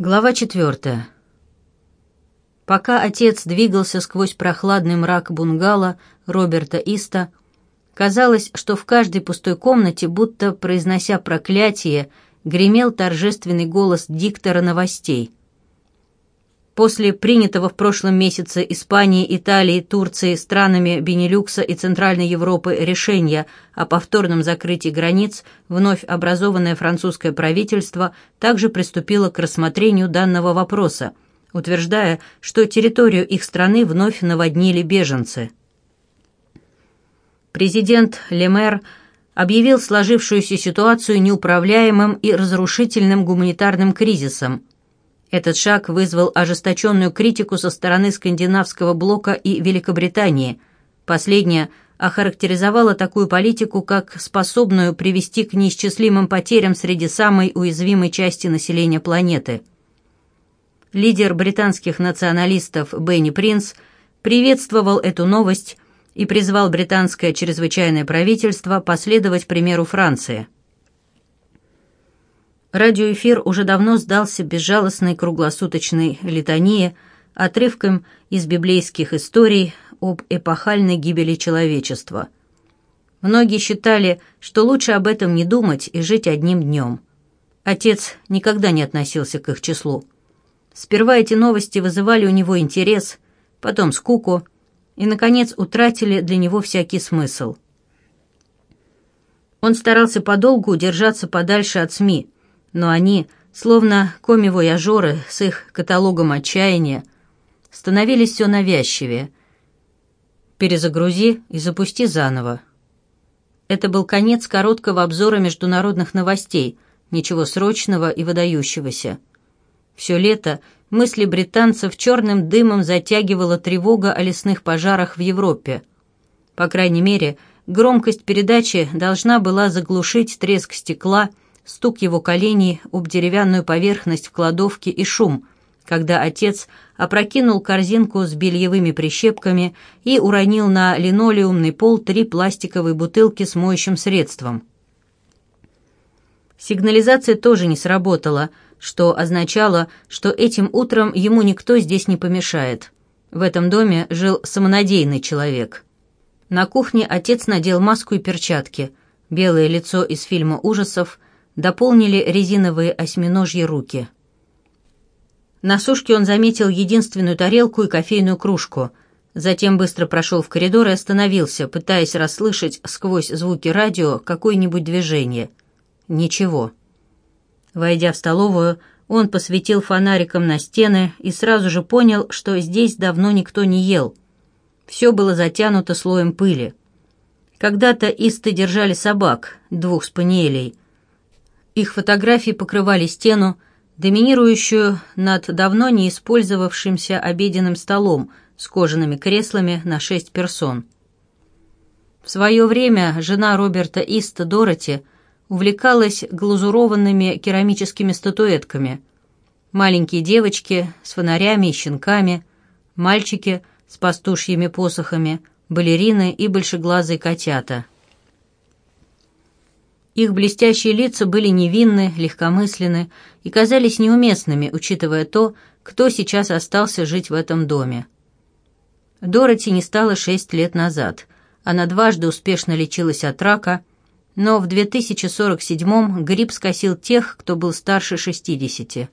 Глава четвертая. Пока отец двигался сквозь прохладный мрак бунгало Роберта Иста, казалось, что в каждой пустой комнате, будто произнося проклятие, гремел торжественный голос диктора новостей после принятого в прошлом месяце Испании, Италии, Турции, странами Бенилюкса и Центральной Европы решения о повторном закрытии границ, вновь образованное французское правительство также приступило к рассмотрению данного вопроса, утверждая, что территорию их страны вновь наводнили беженцы. Президент Лемер объявил сложившуюся ситуацию неуправляемым и разрушительным гуманитарным кризисом – этот шаг вызвал ожесточенную критику со стороны скандинавского блока и Великобритании. Последняя охарактеризовала такую политику как способную привести к неисчислимым потерям среди самой уязвимой части населения планеты. Лидер британских националистов Бенни Принц приветствовал эту новость и призвал британское чрезвычайное правительство последовать примеру Франции – Радиоэфир уже давно сдался безжалостной круглосуточной литании, отрывком из библейских историй об эпохальной гибели человечества. Многие считали, что лучше об этом не думать и жить одним днем. Отец никогда не относился к их числу. Сперва эти новости вызывали у него интерес, потом скуку и, наконец, утратили для него всякий смысл. Он старался подолгу держаться подальше от СМИ – но они, словно коми-вояжеры с их каталогом отчаяния, становились все навязчивее. «Перезагрузи и запусти заново». Это был конец короткого обзора международных новостей, ничего срочного и выдающегося. Все лето мысли британцев черным дымом затягивала тревога о лесных пожарах в Европе. По крайней мере, громкость передачи должна была заглушить треск стекла стук его коленей об деревянную поверхность в кладовке и шум, когда отец опрокинул корзинку с бельевыми прищепками и уронил на линолеумный пол три пластиковые бутылки с моющим средством. Сигнализация тоже не сработала, что означало, что этим утром ему никто здесь не помешает. В этом доме жил самонадеянный человек. На кухне отец надел маску и перчатки. Белое лицо из фильма ужасов – дополнили резиновые осьминожьи руки. На сушке он заметил единственную тарелку и кофейную кружку. Затем быстро прошел в коридор и остановился, пытаясь расслышать сквозь звуки радио какое-нибудь движение. Ничего. Войдя в столовую, он посветил фонариком на стены и сразу же понял, что здесь давно никто не ел. Все было затянуто слоем пыли. Когда-то исты держали собак, двух спаниелей, их фотографии покрывали стену, доминирующую над давно не использовавшимся обеденным столом с кожаными креслами на шесть персон. В свое время жена Роберта Иста Дороти увлекалась глазурованными керамическими статуэтками. Маленькие девочки с фонарями и щенками, мальчики с пастушьими посохами, балерины и большеглазые котята – их блестящие лица были невинны, легкомысленны и казались неуместными, учитывая то, кто сейчас остался жить в этом доме. Дороти не стало шесть лет назад. Она дважды успешно лечилась от рака, но в 2047-м грипп скосил тех, кто был старше 60.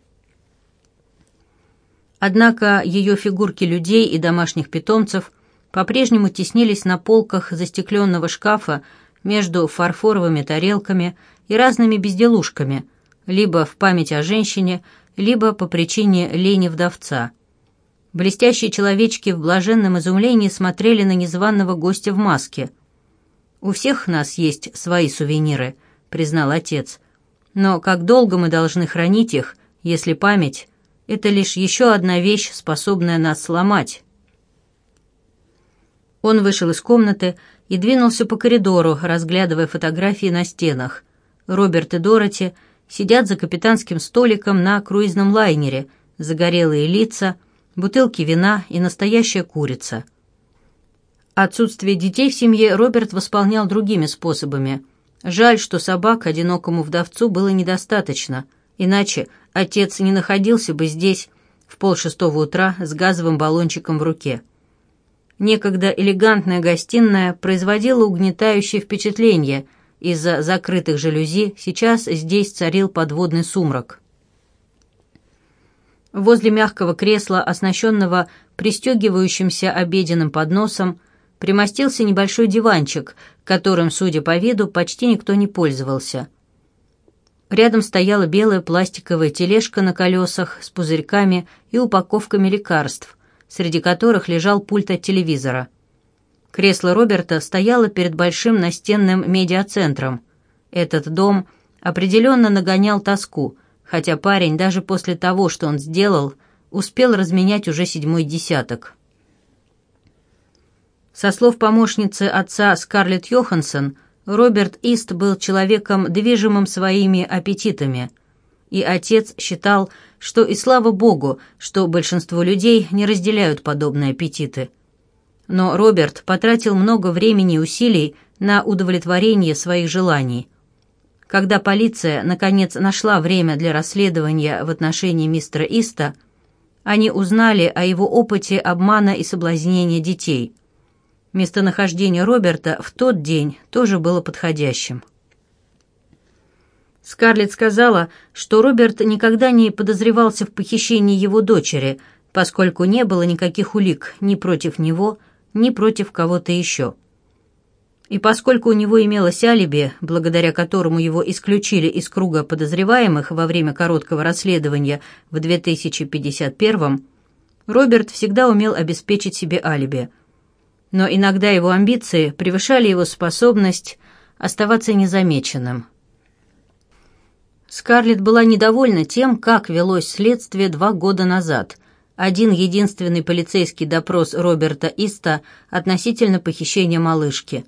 Однако ее фигурки людей и домашних питомцев по-прежнему теснились на полках застекленного шкафа между фарфоровыми тарелками и разными безделушками, либо в память о женщине, либо по причине лени вдовца. Блестящие человечки в блаженном изумлении смотрели на незваного гостя в маске. «У всех нас есть свои сувениры», — признал отец. «Но как долго мы должны хранить их, если память — это лишь еще одна вещь, способная нас сломать?» Он вышел из комнаты и двинулся по коридору, разглядывая фотографии на стенах. Роберт и Дороти сидят за капитанским столиком на круизном лайнере, загорелые лица, бутылки вина и настоящая курица. Отсутствие детей в семье Роберт восполнял другими способами. Жаль, что собак одинокому вдовцу было недостаточно, иначе отец не находился бы здесь в полшестого утра с газовым баллончиком в руке некогда элегантная гостиная производила угнетающее впечатление. Из-за закрытых жалюзи сейчас здесь царил подводный сумрак. Возле мягкого кресла, оснащенного пристегивающимся обеденным подносом, примостился небольшой диванчик, которым, судя по виду, почти никто не пользовался. Рядом стояла белая пластиковая тележка на колесах с пузырьками и упаковками лекарств, среди которых лежал пульт от телевизора. Кресло Роберта стояло перед большим настенным медиацентром. Этот дом определенно нагонял тоску, хотя парень даже после того, что он сделал, успел разменять уже седьмой десяток. Со слов помощницы отца Скарлетт Йоханссон, Роберт Ист был человеком, движимым своими аппетитами – и отец считал, что и слава богу, что большинство людей не разделяют подобные аппетиты. Но Роберт потратил много времени и усилий на удовлетворение своих желаний. Когда полиция, наконец, нашла время для расследования в отношении мистера Иста, они узнали о его опыте обмана и соблазнения детей. Местонахождение Роберта в тот день тоже было подходящим. Скарлетт сказала, что Роберт никогда не подозревался в похищении его дочери, поскольку не было никаких улик ни против него, ни против кого-то еще. И поскольку у него имелось алиби, благодаря которому его исключили из круга подозреваемых во время короткого расследования в 2051 Роберт всегда умел обеспечить себе алиби. Но иногда его амбиции превышали его способность оставаться незамеченным – Скарлетт была недовольна тем, как велось следствие два года назад. Один единственный полицейский допрос Роберта Иста относительно похищения малышки.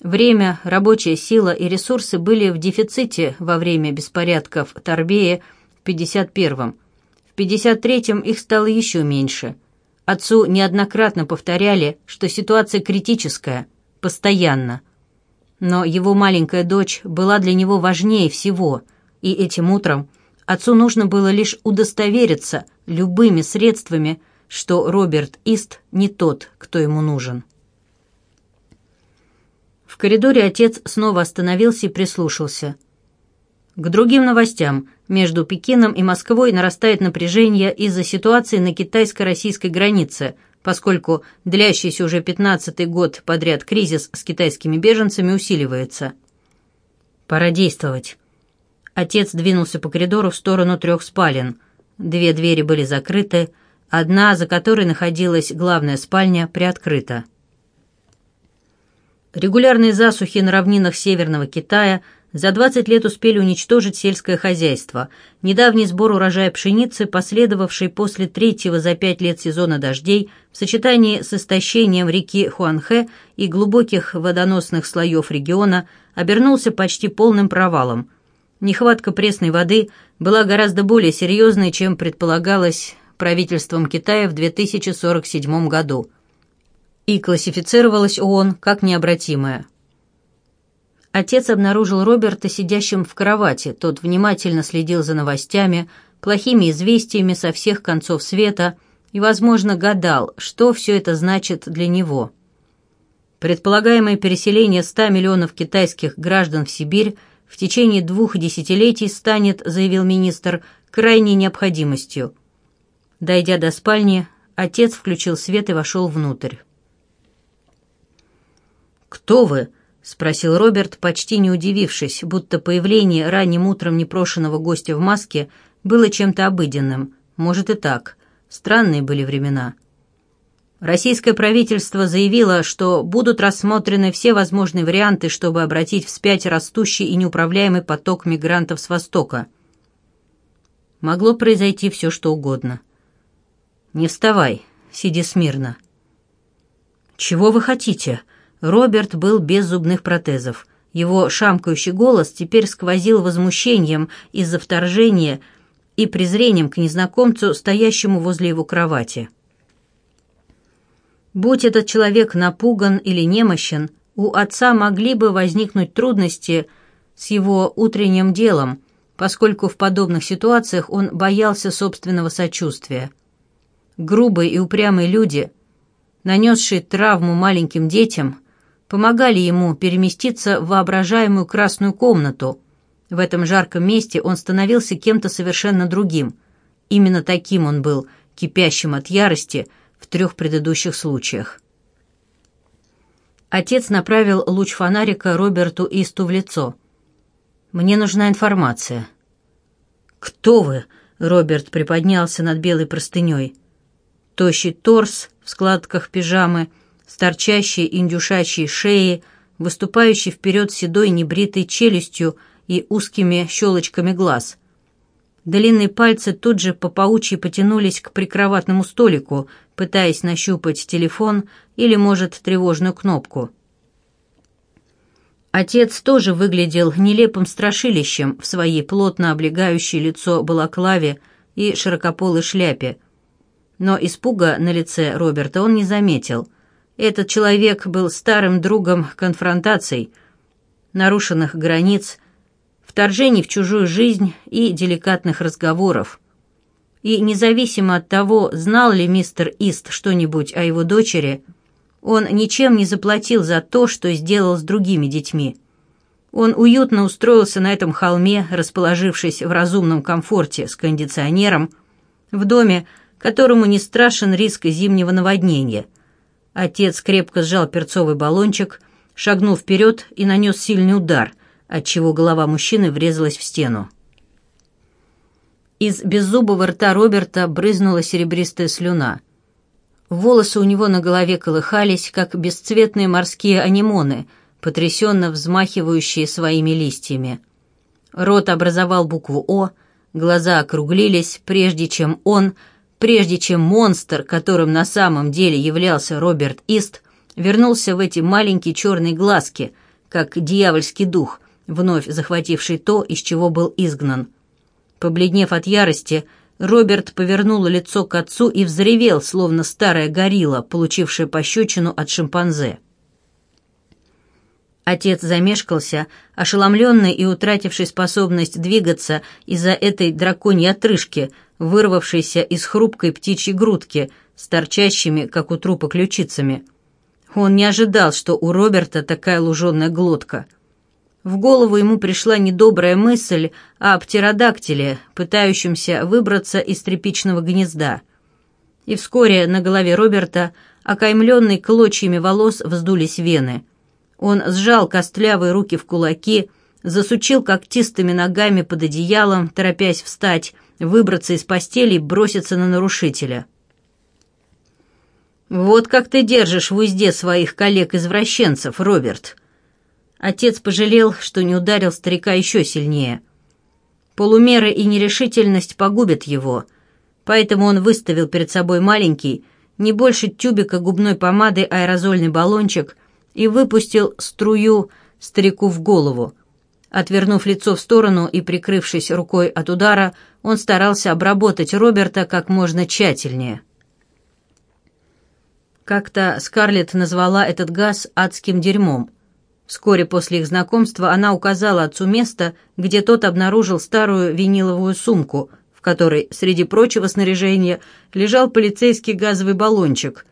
Время, рабочая сила и ресурсы были в дефиците во время беспорядков в Торбее в 51-м. В 53-м их стало еще меньше. Отцу неоднократно повторяли, что ситуация критическая, постоянно. Но его маленькая дочь была для него важнее всего – и этим утром отцу нужно было лишь удостовериться любыми средствами, что Роберт Ист не тот, кто ему нужен. В коридоре отец снова остановился и прислушался. К другим новостям. Между Пекином и Москвой нарастает напряжение из-за ситуации на китайско-российской границе, поскольку длящийся уже 15-й год подряд кризис с китайскими беженцами усиливается. Пора действовать. Отец двинулся по коридору в сторону трех спален. Две двери были закрыты, одна, за которой находилась главная спальня, приоткрыта. Регулярные засухи на равнинах Северного Китая за 20 лет успели уничтожить сельское хозяйство. Недавний сбор урожая пшеницы, последовавший после третьего за пять лет сезона дождей, в сочетании с истощением реки Хуанхэ и глубоких водоносных слоев региона, обернулся почти полным провалом – нехватка пресной воды была гораздо более серьезной, чем предполагалось правительством Китая в 2047 году и классифицировалась ООН как необратимая. Отец обнаружил Роберта сидящим в кровати, тот внимательно следил за новостями, плохими известиями со всех концов света и, возможно, гадал, что все это значит для него. Предполагаемое переселение 100 миллионов китайских граждан в Сибирь в течение двух десятилетий станет, заявил министр, крайней необходимостью. Дойдя до спальни, отец включил свет и вошел внутрь. «Кто вы?» — спросил Роберт, почти не удивившись, будто появление ранним утром непрошенного гостя в маске было чем-то обыденным. Может и так. Странные были времена. Российское правительство заявило, что будут рассмотрены все возможные варианты, чтобы обратить вспять растущий и неуправляемый поток мигрантов с Востока. Могло произойти все, что угодно. «Не вставай, сиди смирно». «Чего вы хотите?» Роберт был без зубных протезов. Его шамкающий голос теперь сквозил возмущением из-за вторжения и презрением к незнакомцу, стоящему возле его кровати. Будь этот человек напуган или немощен, у отца могли бы возникнуть трудности с его утренним делом, поскольку в подобных ситуациях он боялся собственного сочувствия. Грубые и упрямые люди, нанесшие травму маленьким детям, помогали ему переместиться в воображаемую красную комнату. В этом жарком месте он становился кем-то совершенно другим. Именно таким он был, кипящим от ярости – в трех предыдущих случаях. Отец направил луч фонарика Роберту Исту в лицо. «Мне нужна информация». «Кто вы?» — Роберт приподнялся над белой простыней. Тощий торс в складках пижамы, с торчащей индюшачьей шеей, выступающий вперед седой небритой челюстью и узкими щелочками глаз. Длинные пальцы тут же по паучьи потянулись к прикроватному столику, пытаясь нащупать телефон или, может, тревожную кнопку. Отец тоже выглядел нелепым страшилищем в своей плотно облегающей лицо балаклаве и широкополой шляпе. Но испуга на лице Роберта он не заметил. Этот человек был старым другом конфронтаций, нарушенных границ – вторжений в чужую жизнь и деликатных разговоров. И независимо от того, знал ли мистер Ист что-нибудь о его дочери, он ничем не заплатил за то, что сделал с другими детьми. Он уютно устроился на этом холме, расположившись в разумном комфорте с кондиционером, в доме, которому не страшен риск зимнего наводнения. Отец крепко сжал перцовый баллончик, шагнул вперед и нанес сильный удар, отчего голова мужчины врезалась в стену. Из беззубого рта Роберта брызнула серебристая слюна. Волосы у него на голове колыхались, как бесцветные морские анемоны, потрясенно взмахивающие своими листьями. Рот образовал букву «О», глаза округлились, прежде чем он, прежде чем монстр, которым на самом деле являлся Роберт Ист, вернулся в эти маленькие черные глазки, как дьявольский дух, вновь захвативший то, из чего был изгнан. Побледнев от ярости, Роберт повернул лицо к отцу и взревел, словно старая горилла, получившая пощечину от шимпанзе. Отец замешкался, ошеломленный и утративший способность двигаться из-за этой драконьей отрыжки, вырвавшейся из хрупкой птичьей грудки, с торчащими, как у трупа, ключицами. Он не ожидал, что у Роберта такая луженая глотка — в голову ему пришла недобрая мысль о птеродактиле, пытающемся выбраться из тряпичного гнезда. И вскоре на голове Роберта, окаймленной клочьями волос, вздулись вены. Он сжал костлявые руки в кулаки, засучил когтистыми ногами под одеялом, торопясь встать, выбраться из постели и броситься на нарушителя. «Вот как ты держишь в узде своих коллег-извращенцев, Роберт», Отец пожалел, что не ударил старика еще сильнее. Полумера и нерешительность погубят его, поэтому он выставил перед собой маленький, не больше тюбика губной помады аэрозольный баллончик и выпустил струю старику в голову. Отвернув лицо в сторону и прикрывшись рукой от удара, он старался обработать Роберта как можно тщательнее. Как-то Скарлетт назвала этот газ адским дерьмом — Вскоре после их знакомства она указала отцу место, где тот обнаружил старую виниловую сумку, в которой, среди прочего снаряжения, лежал полицейский газовый баллончик.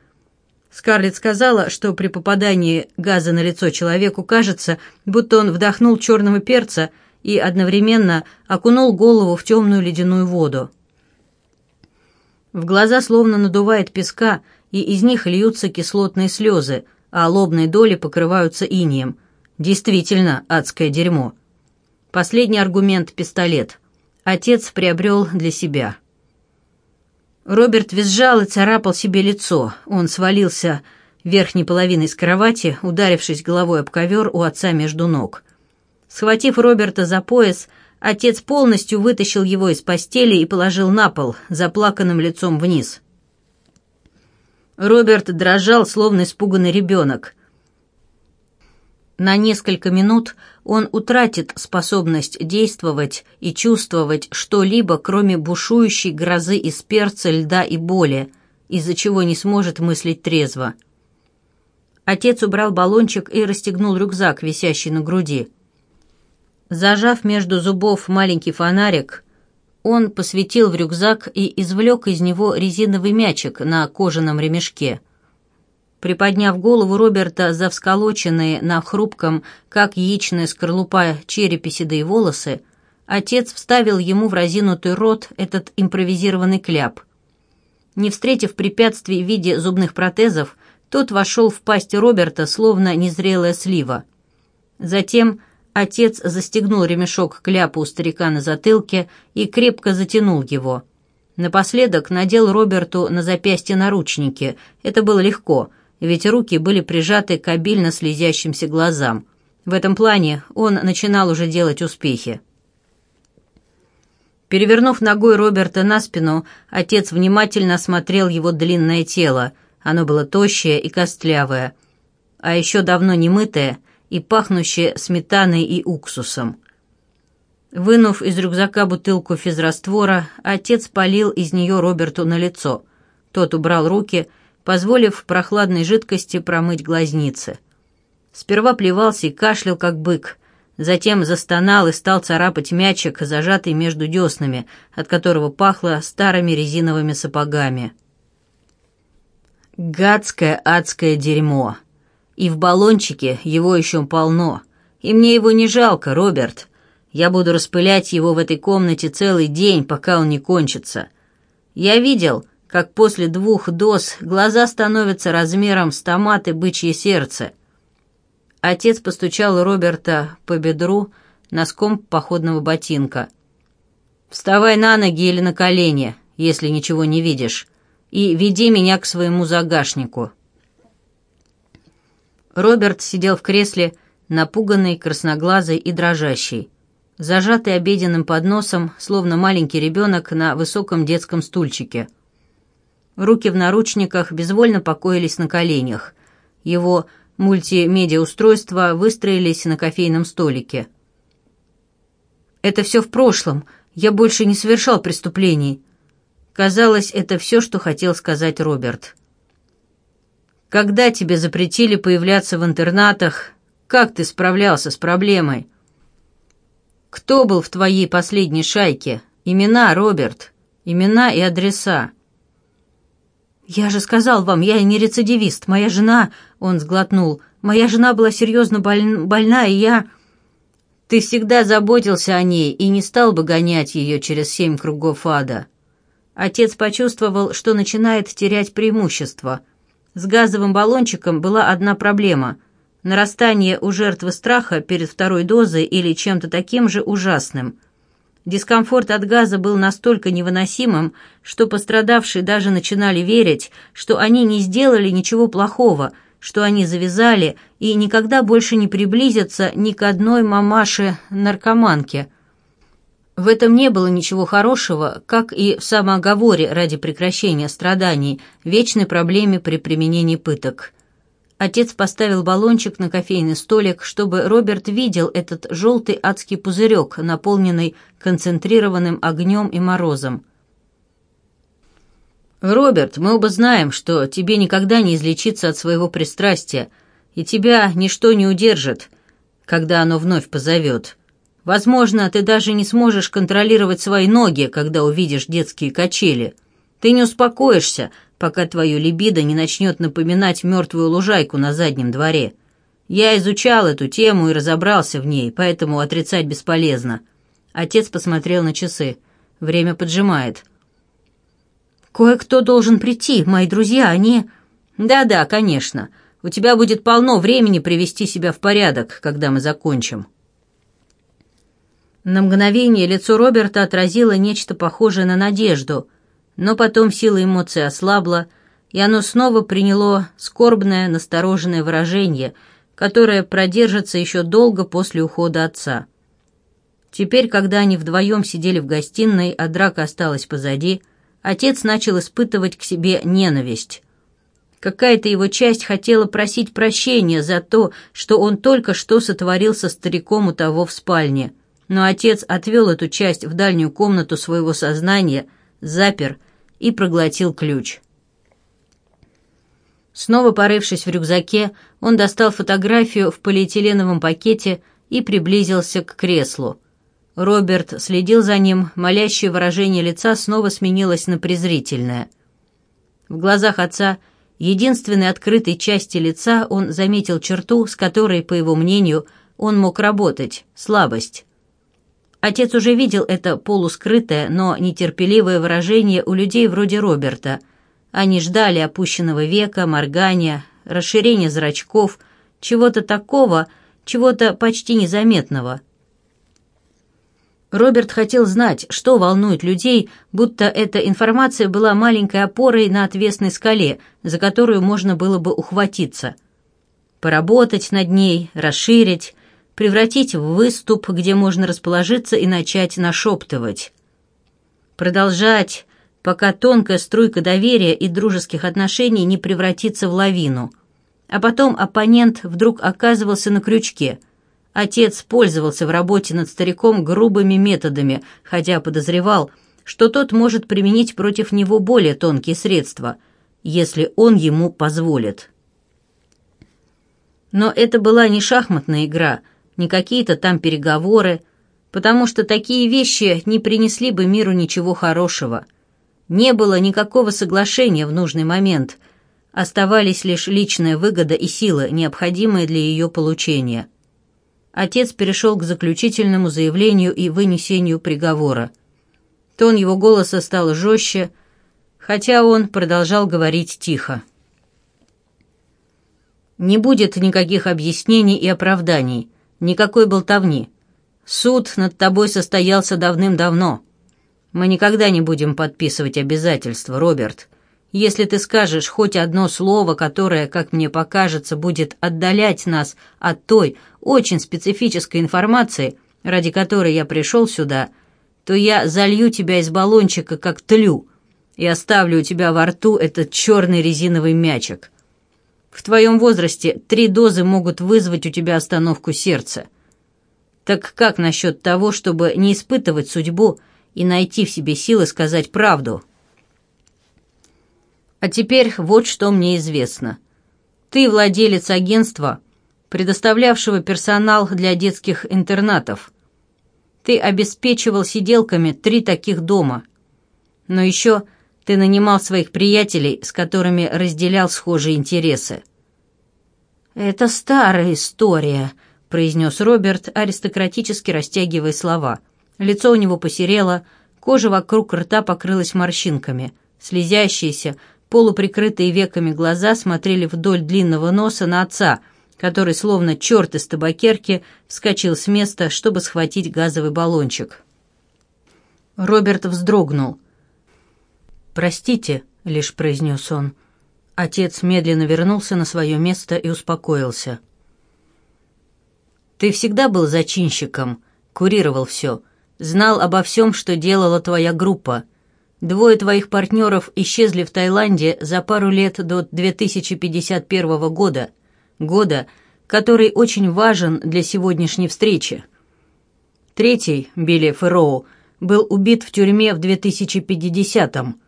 Скарлетт сказала, что при попадании газа на лицо человеку кажется, будто он вдохнул черного перца и одновременно окунул голову в темную ледяную воду. В глаза словно надувает песка, и из них льются кислотные слезы, а лобные доли покрываются инием – Действительно, адское дерьмо. Последний аргумент – пистолет. Отец приобрел для себя. Роберт визжал и царапал себе лицо. Он свалился верхней половиной с кровати, ударившись головой об ковер у отца между ног. Схватив Роберта за пояс, отец полностью вытащил его из постели и положил на пол, заплаканным лицом вниз. Роберт дрожал, словно испуганный ребенок. На несколько минут он утратит способность действовать и чувствовать что-либо, кроме бушующей грозы из перца, льда и боли, из-за чего не сможет мыслить трезво. Отец убрал баллончик и расстегнул рюкзак, висящий на груди. Зажав между зубов маленький фонарик, он посветил в рюкзак и извлек из него резиновый мячик на кожаном ремешке – Приподняв голову Роберта за всколоченные на хрупком, как яичная скорлупа черепе седые волосы, отец вставил ему в разинутый рот этот импровизированный кляп. Не встретив препятствий в виде зубных протезов, тот вошел в пасть Роберта, словно незрелая слива. Затем отец застегнул ремешок кляпа у старика на затылке и крепко затянул его. Напоследок надел Роберту на запястье наручники. Это было легко — ведь руки были прижаты к обильно слезящимся глазам. В этом плане он начинал уже делать успехи. Перевернув ногой Роберта на спину, отец внимательно осмотрел его длинное тело. Оно было тощее и костлявое, а еще давно не мытое и пахнущее сметаной и уксусом. Вынув из рюкзака бутылку физраствора, отец полил из нее Роберту на лицо. Тот убрал руки позволив прохладной жидкости промыть глазницы. Сперва плевался и кашлял, как бык, затем застонал и стал царапать мячик, зажатый между деснами, от которого пахло старыми резиновыми сапогами. Гадское адское дерьмо. И в баллончике его еще полно. И мне его не жалко, Роберт. Я буду распылять его в этой комнате целый день, пока он не кончится. Я видел, как после двух доз глаза становятся размером с томаты и бычье сердце. Отец постучал Роберта по бедру носком походного ботинка. «Вставай на ноги или на колени, если ничего не видишь, и веди меня к своему загашнику». Роберт сидел в кресле, напуганный, красноглазый и дрожащий, зажатый обеденным подносом, словно маленький ребенок на высоком детском стульчике – Руки в наручниках безвольно покоились на коленях. Его мультимедиа-устройства выстроились на кофейном столике. «Это все в прошлом. Я больше не совершал преступлений». Казалось, это все, что хотел сказать Роберт. «Когда тебе запретили появляться в интернатах, как ты справлялся с проблемой?» «Кто был в твоей последней шайке? Имена, Роберт. Имена и адреса. «Я же сказал вам, я не рецидивист. Моя жена...» — он сглотнул. «Моя жена была серьезно боль... больна, и я...» «Ты всегда заботился о ней и не стал бы гонять ее через семь кругов ада». Отец почувствовал, что начинает терять преимущество. С газовым баллончиком была одна проблема — нарастание у жертвы страха перед второй дозой или чем-то таким же ужасным — Дискомфорт от газа был настолько невыносимым, что пострадавшие даже начинали верить, что они не сделали ничего плохого, что они завязали и никогда больше не приблизятся ни к одной мамаше-наркоманке. В этом не было ничего хорошего, как и в самооговоре ради прекращения страданий, вечной проблеме при применении пыток. Отец поставил баллончик на кофейный столик, чтобы Роберт видел этот желтый адский пузырек, наполненный концентрированным огнем и морозом. «Роберт, мы оба знаем, что тебе никогда не излечиться от своего пристрастия, и тебя ничто не удержит, когда оно вновь позовет. Возможно, ты даже не сможешь контролировать свои ноги, когда увидишь детские качели. Ты не успокоишься, пока твое либидо не начнет напоминать мертвую лужайку на заднем дворе. Я изучал эту тему и разобрался в ней, поэтому отрицать бесполезно». Отец посмотрел на часы. Время поджимает. «Кое-кто должен прийти, мои друзья, а они...» «Да-да, конечно. У тебя будет полно времени привести себя в порядок, когда мы закончим». На мгновение лицо Роберта отразило нечто похожее на надежду — но потом сила эмоций ослабла, и оно снова приняло скорбное, настороженное выражение, которое продержится еще долго после ухода отца. Теперь, когда они вдвоем сидели в гостиной, а драка осталась позади, отец начал испытывать к себе ненависть. Какая-то его часть хотела просить прощения за то, что он только что сотворил со стариком у того в спальне. Но отец отвел эту часть в дальнюю комнату своего сознания, запер и проглотил ключ. Снова порывшись в рюкзаке, он достал фотографию в полиэтиленовом пакете и приблизился к креслу. Роберт следил за ним, молящее выражение лица снова сменилось на презрительное. В глазах отца, единственной открытой части лица, он заметил черту, с которой, по его мнению, он мог работать – слабость. Отец уже видел это полускрытое, но нетерпеливое выражение у людей вроде Роберта. Они ждали опущенного века, моргания, расширения зрачков, чего-то такого, чего-то почти незаметного. Роберт хотел знать, что волнует людей, будто эта информация была маленькой опорой на отвесной скале, за которую можно было бы ухватиться. Поработать над ней, расширить, превратить в выступ, где можно расположиться и начать нашептывать. Продолжать, пока тонкая струйка доверия и дружеских отношений не превратится в лавину. А потом оппонент вдруг оказывался на крючке. Отец пользовался в работе над стариком грубыми методами, хотя подозревал, что тот может применить против него более тонкие средства, если он ему позволит. Но это была не шахматная игра – не какие-то там переговоры, потому что такие вещи не принесли бы миру ничего хорошего. Не было никакого соглашения в нужный момент, оставались лишь личная выгода и сила, необходимые для ее получения. Отец перешел к заключительному заявлению и вынесению приговора. Тон его голоса стал жестче, хотя он продолжал говорить тихо. «Не будет никаких объяснений и оправданий», Никакой болтовни. Суд над тобой состоялся давным-давно. Мы никогда не будем подписывать обязательства, Роберт. Если ты скажешь хоть одно слово, которое, как мне покажется, будет отдалять нас от той очень специфической информации, ради которой я пришел сюда, то я залью тебя из баллончика, как тлю, и оставлю у тебя во рту этот черный резиновый мячик». В твоем возрасте три дозы могут вызвать у тебя остановку сердца. Так как насчет того, чтобы не испытывать судьбу и найти в себе силы сказать правду? А теперь вот что мне известно. Ты владелец агентства, предоставлявшего персонал для детских интернатов. Ты обеспечивал сиделками три таких дома. Но еще ты нанимал своих приятелей, с которыми разделял схожие интересы». «Это старая история», — произнес Роберт, аристократически растягивая слова. Лицо у него посерело, кожа вокруг рта покрылась морщинками. Слезящиеся, полуприкрытые веками глаза смотрели вдоль длинного носа на отца, который, словно черт из табакерки, вскочил с места, чтобы схватить газовый баллончик. Роберт вздрогнул — «Простите», — лишь произнес он. Отец медленно вернулся на свое место и успокоился. «Ты всегда был зачинщиком, курировал все, знал обо всем, что делала твоя группа. Двое твоих партнеров исчезли в Таиланде за пару лет до 2051 года, года, который очень важен для сегодняшней встречи. Третий, Билли Ферроу, был убит в тюрьме в 2050 году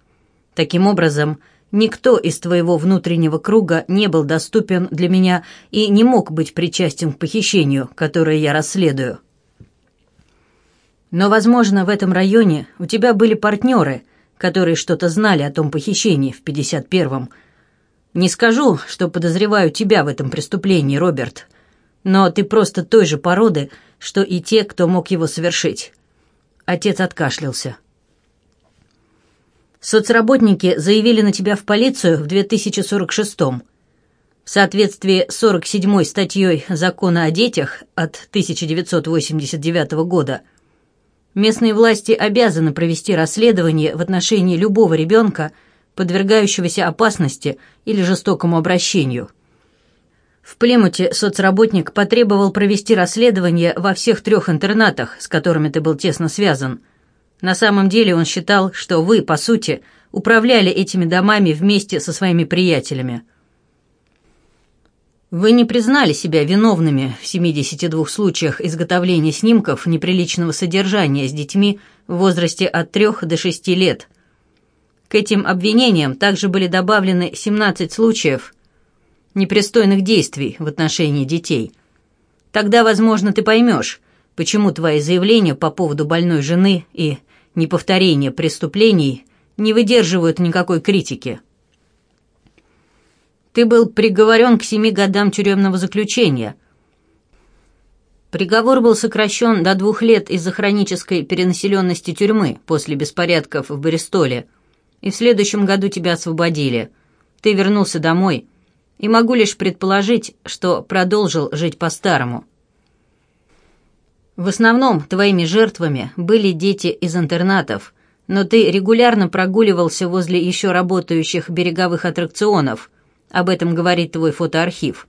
Таким образом, никто из твоего внутреннего круга не был доступен для меня и не мог быть причастен к похищению, которое я расследую. Но, возможно, в этом районе у тебя были партнеры, которые что-то знали о том похищении в 51-м. Не скажу, что подозреваю тебя в этом преступлении, Роберт, но ты просто той же породы, что и те, кто мог его совершить». Отец откашлялся. Соцработники заявили на тебя в полицию в 2046-м. В соответствии с 47-й статьей Закона о детях от 1989 года местные власти обязаны провести расследование в отношении любого ребенка, подвергающегося опасности или жестокому обращению. В Племуте соцработник потребовал провести расследование во всех трех интернатах, с которыми ты был тесно связан – на самом деле он считал, что вы, по сути, управляли этими домами вместе со своими приятелями. Вы не признали себя виновными в 72 случаях изготовления снимков неприличного содержания с детьми в возрасте от 3 до 6 лет. К этим обвинениям также были добавлены 17 случаев непристойных действий в отношении детей. Тогда, возможно, ты поймешь, почему твои заявления по поводу больной жены и неповторение преступлений не выдерживают никакой критики. Ты был приговорен к семи годам тюремного заключения. Приговор был сокращен до двух лет из-за хронической перенаселенности тюрьмы после беспорядков в Бристоле, и в следующем году тебя освободили. Ты вернулся домой, и могу лишь предположить, что продолжил жить по-старому. В основном твоими жертвами были дети из интернатов, но ты регулярно прогуливался возле еще работающих береговых аттракционов. Об этом говорит твой фотоархив.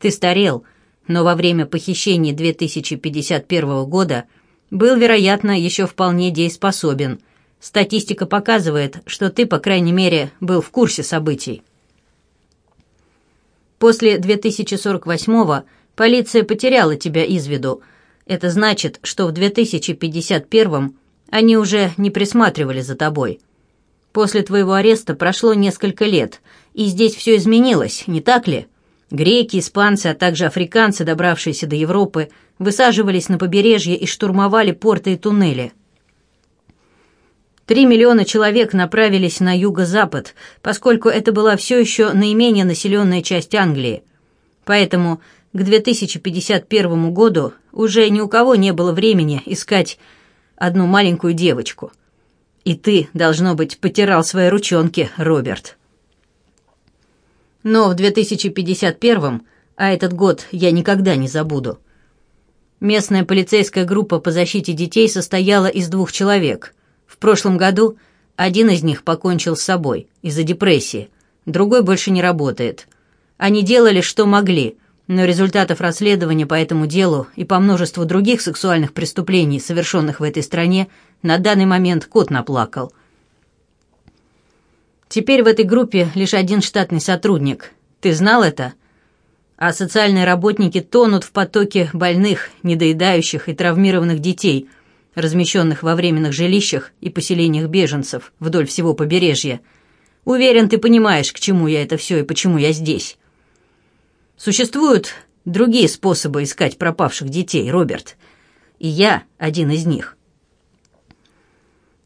Ты старел, но во время похищений 2051 года был, вероятно, еще вполне дееспособен. Статистика показывает, что ты, по крайней мере, был в курсе событий. После 2048-го полиция потеряла тебя из виду – это значит, что в 2051 они уже не присматривали за тобой. После твоего ареста прошло несколько лет, и здесь все изменилось, не так ли? Греки, испанцы, а также африканцы, добравшиеся до Европы, высаживались на побережье и штурмовали порты и туннели. Три миллиона человек направились на юго-запад, поскольку это была все еще наименее населенная часть Англии. Поэтому к 2051 году уже ни у кого не было времени искать одну маленькую девочку. И ты, должно быть, потирал свои ручонки, Роберт. Но в 2051, а этот год я никогда не забуду, местная полицейская группа по защите детей состояла из двух человек. В прошлом году один из них покончил с собой из-за депрессии, другой больше не работает. Они делали, что могли – но результатов расследования по этому делу и по множеству других сексуальных преступлений, совершенных в этой стране, на данный момент кот наплакал. Теперь в этой группе лишь один штатный сотрудник. Ты знал это? А социальные работники тонут в потоке больных, недоедающих и травмированных детей, размещенных во временных жилищах и поселениях беженцев вдоль всего побережья. Уверен, ты понимаешь, к чему я это все и почему я здесь. Существуют другие способы искать пропавших детей, Роберт. И я один из них.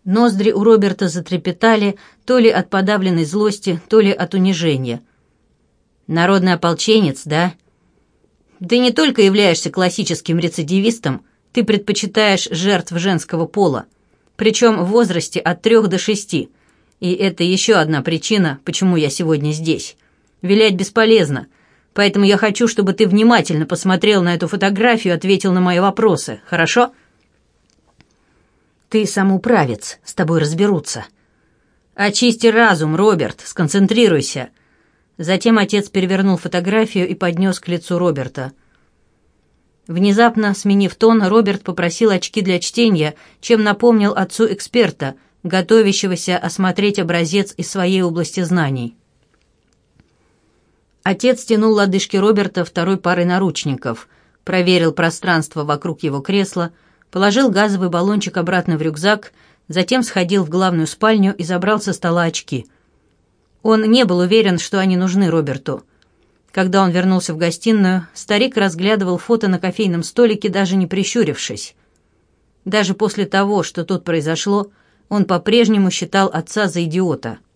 Ноздри у Роберта затрепетали то ли от подавленной злости, то ли от унижения. «Народный ополченец, да?» «Ты не только являешься классическим рецидивистом, ты предпочитаешь жертв женского пола, причем в возрасте от трех до шести. И это еще одна причина, почему я сегодня здесь. Вилять бесполезно — Поэтому я хочу, чтобы ты внимательно посмотрел на эту фотографию и ответил на мои вопросы, хорошо?» «Ты самоуправец, с тобой разберутся». «Очисти разум, Роберт, сконцентрируйся». Затем отец перевернул фотографию и поднес к лицу Роберта. Внезапно, сменив тон, Роберт попросил очки для чтения, чем напомнил отцу эксперта, готовящегося осмотреть образец из своей области знаний. Отец тянул лодыжки Роберта второй парой наручников, проверил пространство вокруг его кресла, положил газовый баллончик обратно в рюкзак, затем сходил в главную спальню и забрал со стола очки. Он не был уверен, что они нужны Роберту. Когда он вернулся в гостиную, старик разглядывал фото на кофейном столике, даже не прищурившись. Даже после того, что тут произошло, он по-прежнему считал отца за идиота –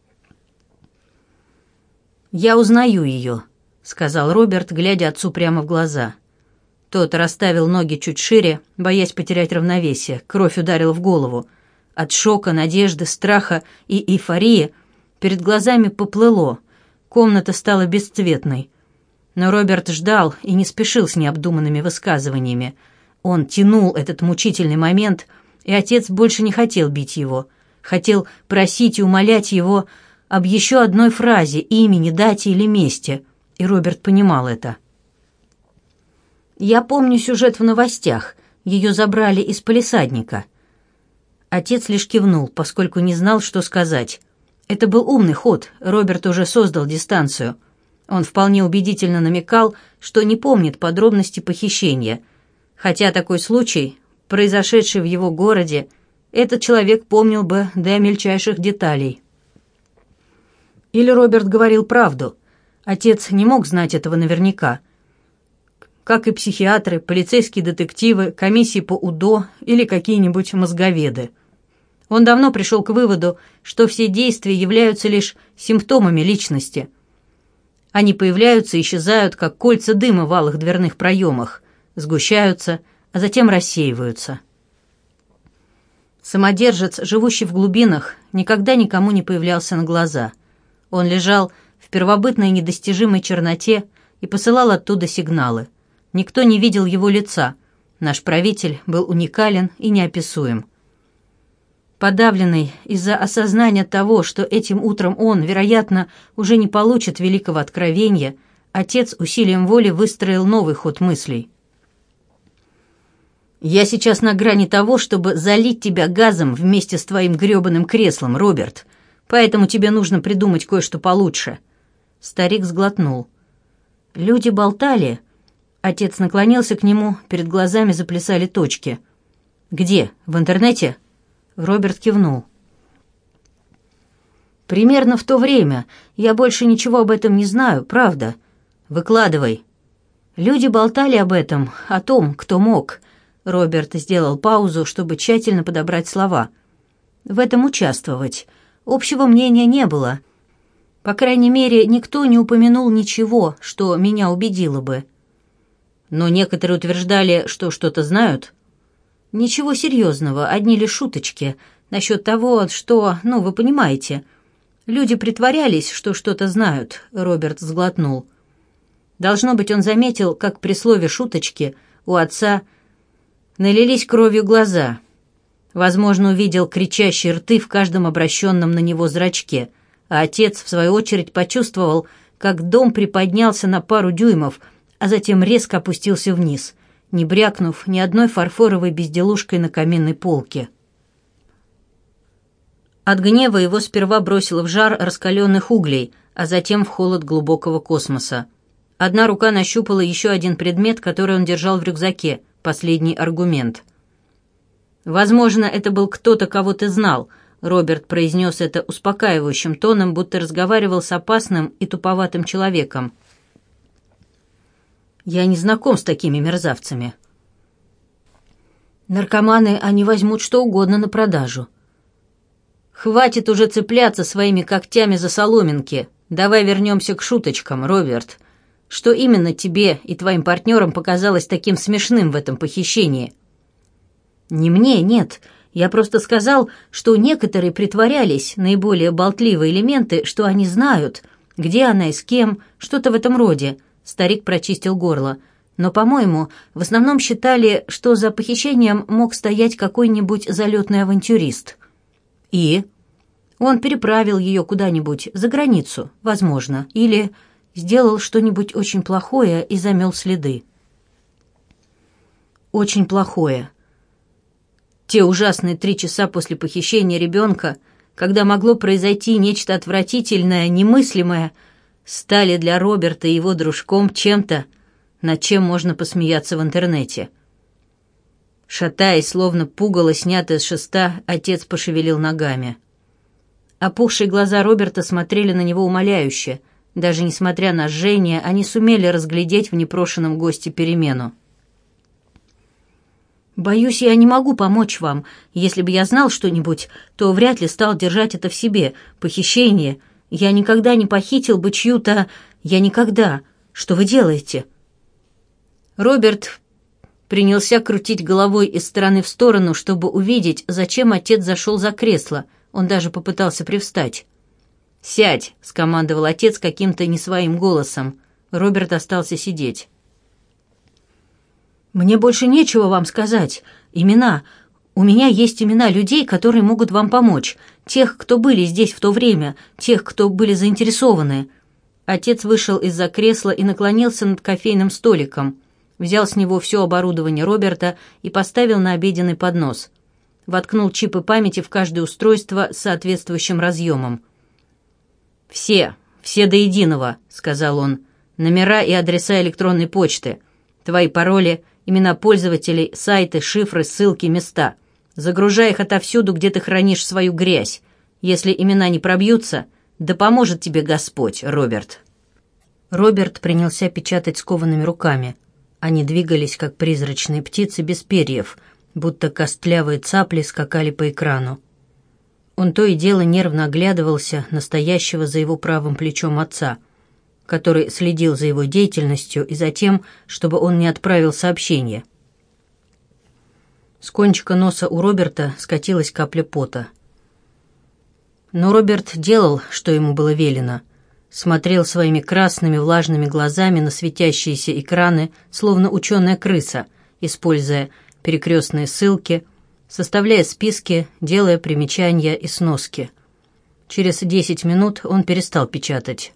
«Я узнаю ее», — сказал Роберт, глядя отцу прямо в глаза. Тот расставил ноги чуть шире, боясь потерять равновесие. Кровь ударила в голову. От шока, надежды, страха и эйфории перед глазами поплыло. Комната стала бесцветной. Но Роберт ждал и не спешил с необдуманными высказываниями. Он тянул этот мучительный момент, и отец больше не хотел бить его. Хотел просить и умолять его об еще одной фразе, имени, дате или месте, и Роберт понимал это. «Я помню сюжет в новостях. Ее забрали из полисадника». Отец лишь кивнул, поскольку не знал, что сказать. Это был умный ход, Роберт уже создал дистанцию. Он вполне убедительно намекал, что не помнит подробности похищения. Хотя такой случай, произошедший в его городе, этот человек помнил бы до мельчайших деталей. Или Роберт говорил правду? Отец не мог знать этого наверняка. Как и психиатры, полицейские детективы, комиссии по УДО или какие-нибудь мозговеды. Он давно пришел к выводу, что все действия являются лишь симптомами личности. Они появляются и исчезают, как кольца дыма в алых дверных проемах, сгущаются, а затем рассеиваются. Самодержец, живущий в глубинах, никогда никому не появлялся на глаза – он лежал в первобытной недостижимой черноте и посылал оттуда сигналы. Никто не видел его лица. Наш правитель был уникален и неописуем. Подавленный из-за осознания того, что этим утром он, вероятно, уже не получит великого откровения, отец усилием воли выстроил новый ход мыслей. «Я сейчас на грани того, чтобы залить тебя газом вместе с твоим грёбаным креслом, Роберт», поэтому тебе нужно придумать кое-что получше». Старик сглотнул. Люди болтали. Отец наклонился к нему, перед глазами заплясали точки. «Где? В интернете?» Роберт кивнул. «Примерно в то время. Я больше ничего об этом не знаю, правда. Выкладывай». Люди болтали об этом, о том, кто мог. Роберт сделал паузу, чтобы тщательно подобрать слова. «В этом участвовать. Общего мнения не было. По крайней мере, никто не упомянул ничего, что меня убедило бы. Но некоторые утверждали, что что-то знают. Ничего серьезного, одни лишь шуточки насчет того, что, ну, вы понимаете. Люди притворялись, что что-то знают, Роберт сглотнул. Должно быть, он заметил, как при слове «шуточки» у отца налились кровью глаза — Возможно, увидел кричащие рты в каждом обращенном на него зрачке, а отец, в свою очередь, почувствовал, как дом приподнялся на пару дюймов, а затем резко опустился вниз, не брякнув ни одной фарфоровой безделушкой на каменной полке. От гнева его сперва бросило в жар раскаленных углей, а затем в холод глубокого космоса. Одна рука нащупала еще один предмет, который он держал в рюкзаке, последний аргумент — «Возможно, это был кто-то, кого ты знал», — Роберт произнес это успокаивающим тоном, будто разговаривал с опасным и туповатым человеком. «Я не знаком с такими мерзавцами». «Наркоманы, они возьмут что угодно на продажу». «Хватит уже цепляться своими когтями за соломинки. Давай вернемся к шуточкам, Роберт. Что именно тебе и твоим партнерам показалось таким смешным в этом похищении?» Не мне, нет. Я просто сказал, что некоторые притворялись, наиболее болтливые элементы, что они знают, где она и с кем, что-то в этом роде. Старик прочистил горло. Но, по-моему, в основном считали, что за похищением мог стоять какой-нибудь залетный авантюрист. И? Он переправил ее куда-нибудь, за границу, возможно, или сделал что-нибудь очень плохое и замел следы. Очень плохое. Те ужасные три часа после похищения ребенка, когда могло произойти нечто отвратительное, немыслимое, стали для Роберта и его дружком чем-то, над чем можно посмеяться в интернете. Шатаясь, словно пугало, снятое с шеста, отец пошевелил ногами. Опухшие глаза Роберта смотрели на него умоляюще. Даже несмотря на жжение, они сумели разглядеть в непрошенном госте перемену. «Боюсь, я не могу помочь вам. Если бы я знал что-нибудь, то вряд ли стал держать это в себе. Похищение. Я никогда не похитил бы чью-то... Я никогда. Что вы делаете?» Роберт принялся крутить головой из стороны в сторону, чтобы увидеть, зачем отец зашел за кресло. Он даже попытался привстать. «Сядь!» — скомандовал отец каким-то не своим голосом. Роберт остался сидеть. Мне больше нечего вам сказать. Имена. У меня есть имена людей, которые могут вам помочь. Тех, кто были здесь в то время, тех, кто были заинтересованы». Отец вышел из-за кресла и наклонился над кофейным столиком. Взял с него все оборудование Роберта и поставил на обеденный поднос. Воткнул чипы памяти в каждое устройство с соответствующим разъемом. «Все, все до единого», — сказал он. «Номера и адреса электронной почты. Твои пароли — имена пользователей, сайты, шифры, ссылки, места. Загружай их отовсюду, где ты хранишь свою грязь. Если имена не пробьются, да поможет тебе Господь, Роберт». Роберт принялся печатать скованными руками. Они двигались, как призрачные птицы без перьев, будто костлявые цапли скакали по экрану. Он то и дело нервно оглядывался настоящего за его правым плечом отца — который следил за его деятельностью и за тем, чтобы он не отправил сообщение. С кончика носа у Роберта скатилась капля пота. Но Роберт делал, что ему было велено. Смотрел своими красными влажными глазами на светящиеся экраны, словно ученая крыса, используя перекрестные ссылки, составляя списки, делая примечания и сноски. Через десять минут он перестал печатать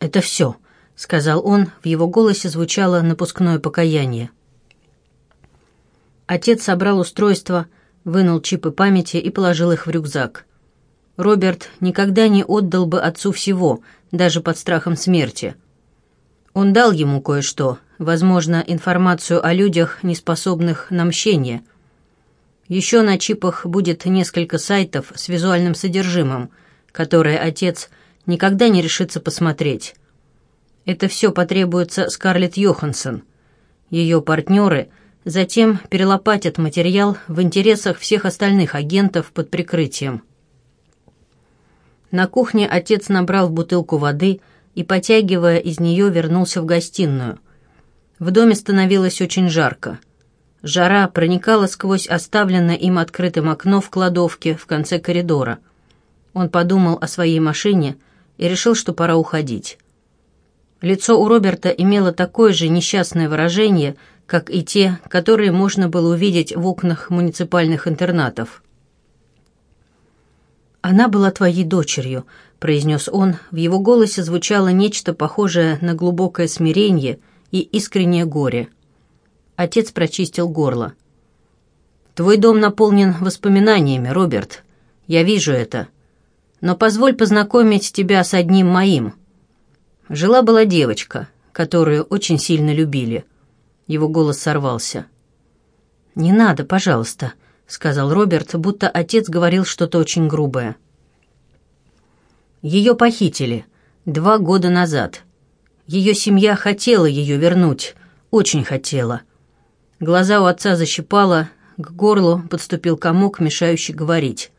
это все», — сказал он, в его голосе звучало напускное покаяние. Отец собрал устройство, вынул чипы памяти и положил их в рюкзак. Роберт никогда не отдал бы отцу всего, даже под страхом смерти. Он дал ему кое-что, возможно, информацию о людях, не способных на мщение. Еще на чипах будет несколько сайтов с визуальным содержимым, которые отец – никогда не решится посмотреть. Это все потребуется Скарлетт Йоханссон. Ее партнеры затем перелопатят материал в интересах всех остальных агентов под прикрытием. На кухне отец набрал бутылку воды и, потягивая из нее, вернулся в гостиную. В доме становилось очень жарко. Жара проникала сквозь оставленное им открытым окно в кладовке в конце коридора. Он подумал о своей машине и решил, что пора уходить. Лицо у Роберта имело такое же несчастное выражение, как и те, которые можно было увидеть в окнах муниципальных интернатов. «Она была твоей дочерью», — произнес он. В его голосе звучало нечто похожее на глубокое смирение и искреннее горе. Отец прочистил горло. «Твой дом наполнен воспоминаниями, Роберт. Я вижу это но позволь познакомить тебя с одним моим. Жила-была девочка, которую очень сильно любили. Его голос сорвался. «Не надо, пожалуйста», — сказал Роберт, будто отец говорил что-то очень грубое. Ее похитили два года назад. Ее семья хотела ее вернуть, очень хотела. Глаза у отца защипало, к горлу подступил комок, мешающий говорить.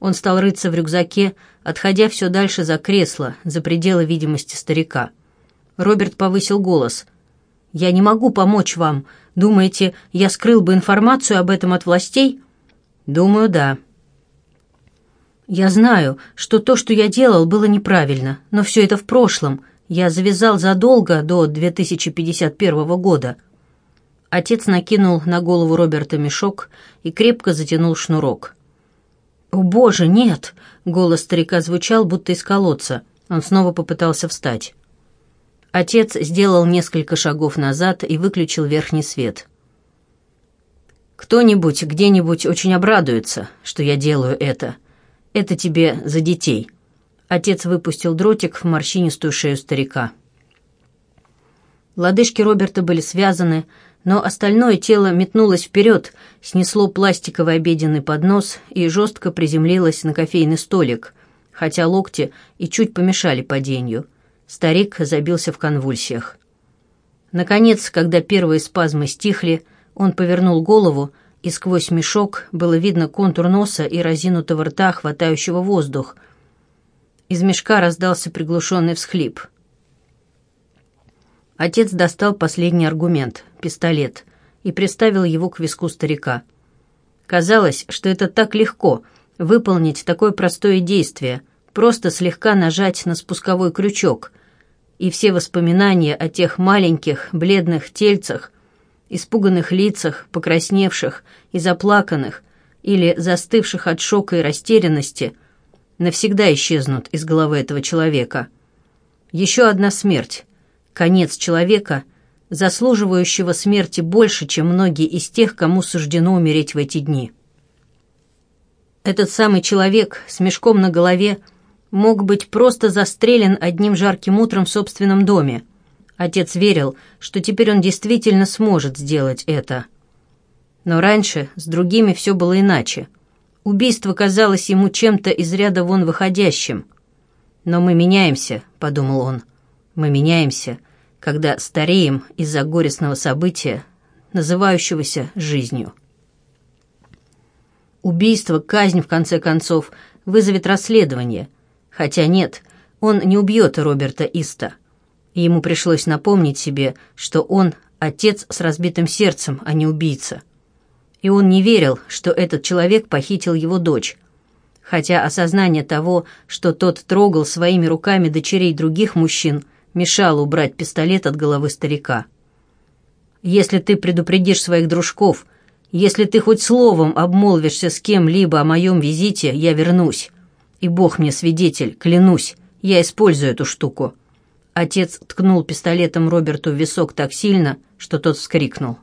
Он стал рыться в рюкзаке, отходя все дальше за кресло, за пределы видимости старика. Роберт повысил голос. «Я не могу помочь вам. Думаете, я скрыл бы информацию об этом от властей?» «Думаю, да». «Я знаю, что то, что я делал, было неправильно, но все это в прошлом. Я завязал задолго до 2051 года». Отец накинул на голову Роберта мешок и крепко затянул шнурок – «О, боже, нет!» — голос старика звучал, будто из колодца. Он снова попытался встать. Отец сделал несколько шагов назад и выключил верхний свет. «Кто-нибудь где-нибудь очень обрадуется, что я делаю это. Это тебе за детей». Отец выпустил дротик в морщинистую шею старика. Лодыжки Роберта были связаны, но остальное тело метнулось вперед, снесло пластиковый обеденный поднос и жестко приземлилось на кофейный столик, хотя локти и чуть помешали падению. Старик забился в конвульсиях. Наконец, когда первые спазмы стихли, он повернул голову, и сквозь мешок было видно контур носа и разинутого рта, хватающего воздух. Из мешка раздался приглушенный всхлип. Отец достал последний аргумент — пистолет и приставил его к виску старика. Казалось, что это так легко — выполнить такое простое действие, просто слегка нажать на спусковой крючок. И все воспоминания о тех маленьких, бледных тельцах, испуганных лицах, покрасневших и заплаканных, или застывших от шока и растерянности, навсегда исчезнут из головы этого человека. Еще одна смерть, конец человека, заслуживающего смерти больше, чем многие из тех, кому суждено умереть в эти дни. Этот самый человек с мешком на голове мог быть просто застрелен одним жарким утром в собственном доме. Отец верил, что теперь он действительно сможет сделать это. Но раньше с другими все было иначе. Убийство казалось ему чем-то из ряда вон выходящим. «Но мы меняемся», — подумал он. «Мы меняемся», — когда стареем из-за горестного события, называющегося жизнью. Убийство, казнь, в конце концов, вызовет расследование. Хотя нет, он не убьет Роберта Иста. Ему пришлось напомнить себе, что он отец с разбитым сердцем, а не убийца. И он не верил, что этот человек похитил его дочь. Хотя осознание того, что тот трогал своими руками дочерей других мужчин – мешало убрать пистолет от головы старика. «Если ты предупредишь своих дружков, если ты хоть словом обмолвишься с кем-либо о моем визите, я вернусь. И бог мне свидетель, клянусь, я использую эту штуку». Отец ткнул пистолетом Роберту в висок так сильно, что тот вскрикнул.